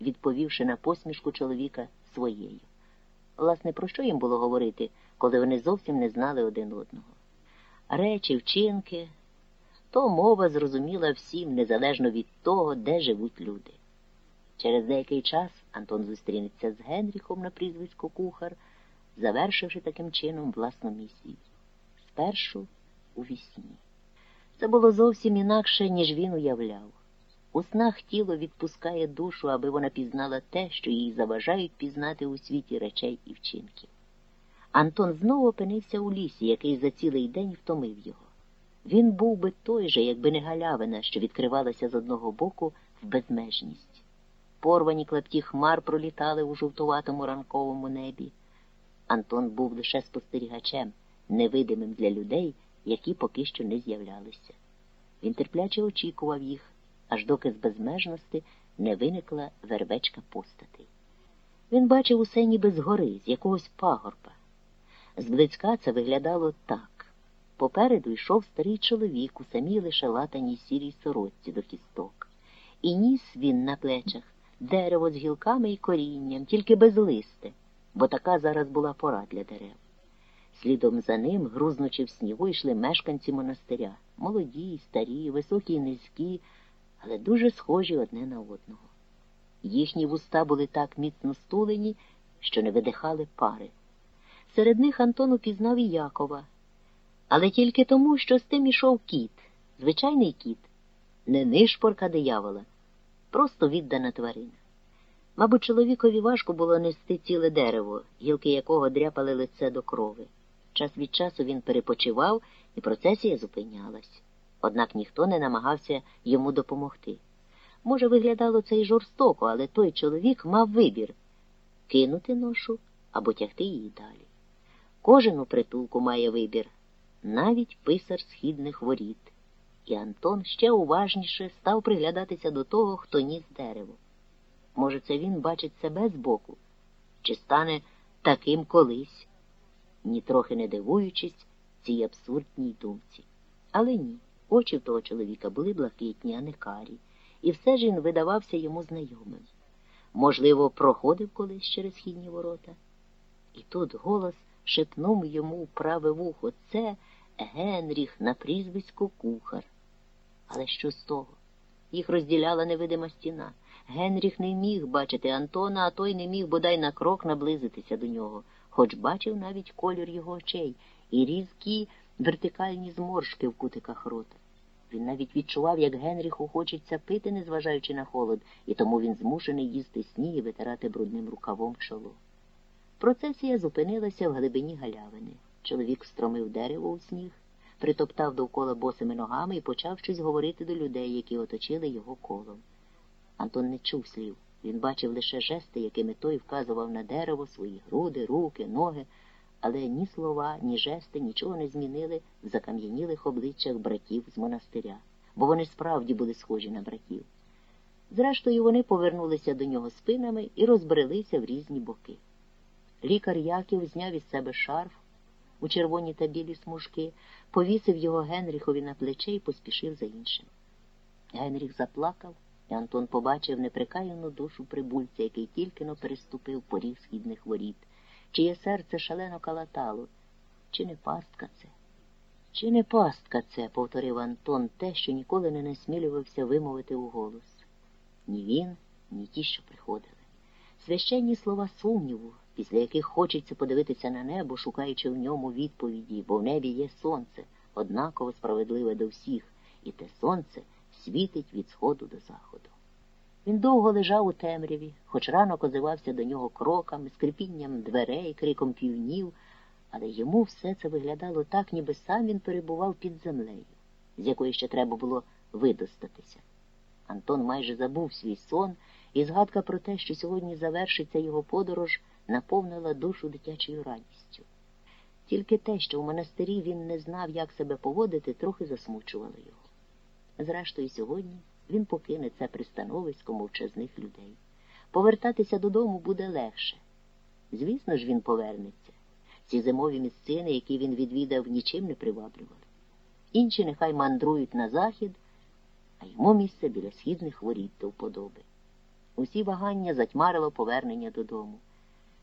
відповівши на посмішку чоловіка своєю. Власне, про що їм було говорити, коли вони зовсім не знали один одного? Речі, вчинки, то мова зрозуміла всім, незалежно від того, де живуть люди. Через деякий час Антон зустрінеться з Генріхом на прізвисько кухар, завершивши таким чином власну місію. Спершу у вісні. Це було зовсім інакше, ніж він уявляв. У снах тіло відпускає душу, аби вона пізнала те, що їй заважають пізнати у світі речей і вчинків. Антон знову опинився у лісі, який за цілий день втомив його. Він був би той же, якби не галявина, що відкривалася з одного боку в безмежність. Порвані клапті хмар пролітали у жовтуватому ранковому небі. Антон був лише спостерігачем, невидимим для людей, які поки що не з'являлися. Він терпляче очікував їх, аж доки з безмежності не виникла вербечка постатей. Він бачив усе ніби згори, з якогось пагорба. Зблизька це виглядало так. Попереду йшов старий чоловік у самій лише латаній сірій сорочці до кісток. І ніс він на плечах дерево з гілками і корінням, тільки без листи, бо така зараз була пора для дерев. Слідом за ним, грузнучи в снігу, йшли мешканці монастиря, молоді, старі, високі і низькі, але дуже схожі одне на одного. Їхні вуста були так міцно стулені, що не видихали пари. Серед них Антон упізнав і Якова, але тільки тому, що з тим ішов кіт, звичайний кіт, не нишпорка диявола, просто віддана тварина. Мабуть, чоловікові важко було нести ціле дерево, гілки якого дряпали лице до крови. Час від часу він перепочивав, і процесія зупинялась. Однак ніхто не намагався йому допомогти. Може, виглядало це й жорстоко, але той чоловік мав вибір кинути ношу або тягти її далі. Кожен у притулку має вибір, навіть писар східних воріт. І Антон ще уважніше став приглядатися до того, хто ніс дерево. Може, це він бачить себе збоку, чи стане таким колись, нітрохи не дивуючись цій абсурдній думці. Але ні, очі в того чоловіка були блакитні, а не карі, і все ж він видавався йому знайомим. Можливо, проходив колись через східні ворота. І тут голос шепнув йому в праве вухо це Генріх на прізвисько кухар. Але що з того? Їх розділяла невидима стіна. Генріх не міг бачити Антона, а той не міг бодай на крок наблизитися до нього, хоч бачив навіть колір його очей і різкі вертикальні зморшки в кутиках рота. Він навіть відчував, як Генріху хочеться пити, незважаючи на холод, і тому він змушений їсти сніг і витирати брудним рукавом чоло. Процесія зупинилася в глибині галявини. Чоловік встромив дерево у сніг, притоптав довкола босими ногами і почав щось говорити до людей, які оточили його колом. Антон не чув слів. Він бачив лише жести, якими той вказував на дерево свої груди, руки, ноги, але ні слова, ні жести нічого не змінили в закам'янілих обличчях братів з монастиря, бо вони справді були схожі на братів. Зрештою, вони повернулися до нього спинами і розбрелися в різні боки. Лікар Яків зняв із себе шарф у червоні та білі смужки, повісив його Генріхові на плече і поспішив за іншим. Генріх заплакав, і Антон побачив неприкаяну душу прибульця, який тільки но переступив поріг східних воріт, чиє серце шалено калатало. Чи не пастка це? Чи не пастка це? повторив Антон те, що ніколи не насмілювався вимовити у голос. Ні він, ні ті, що приходили. Священні слова сумніву, після яких хочеться подивитися на небо, шукаючи в ньому відповіді, бо в небі є сонце, однаково справедливе до всіх, і те сонце світить від сходу до заходу. Він довго лежав у темряві, хоч рано козивався до нього кроками, скрипінням дверей, криком півнів, але йому все це виглядало так, ніби сам він перебував під землею, з якої ще треба було видостатися. Антон майже забув свій сон, і згадка про те, що сьогодні завершиться його подорож, наповнила душу дитячою радістю. Тільки те, що в монастирі він не знав, як себе поводити, трохи засмучувало його. Зрештою, сьогодні він покине це пристановисько мовчазних людей. Повертатися додому буде легше. Звісно ж, він повернеться. Ці зимові місцини, які він відвідав, нічим не приваблювали. Інші нехай мандрують на захід, а йому місце біля східних воріт до вподоби. Усі вагання затьмарило повернення додому.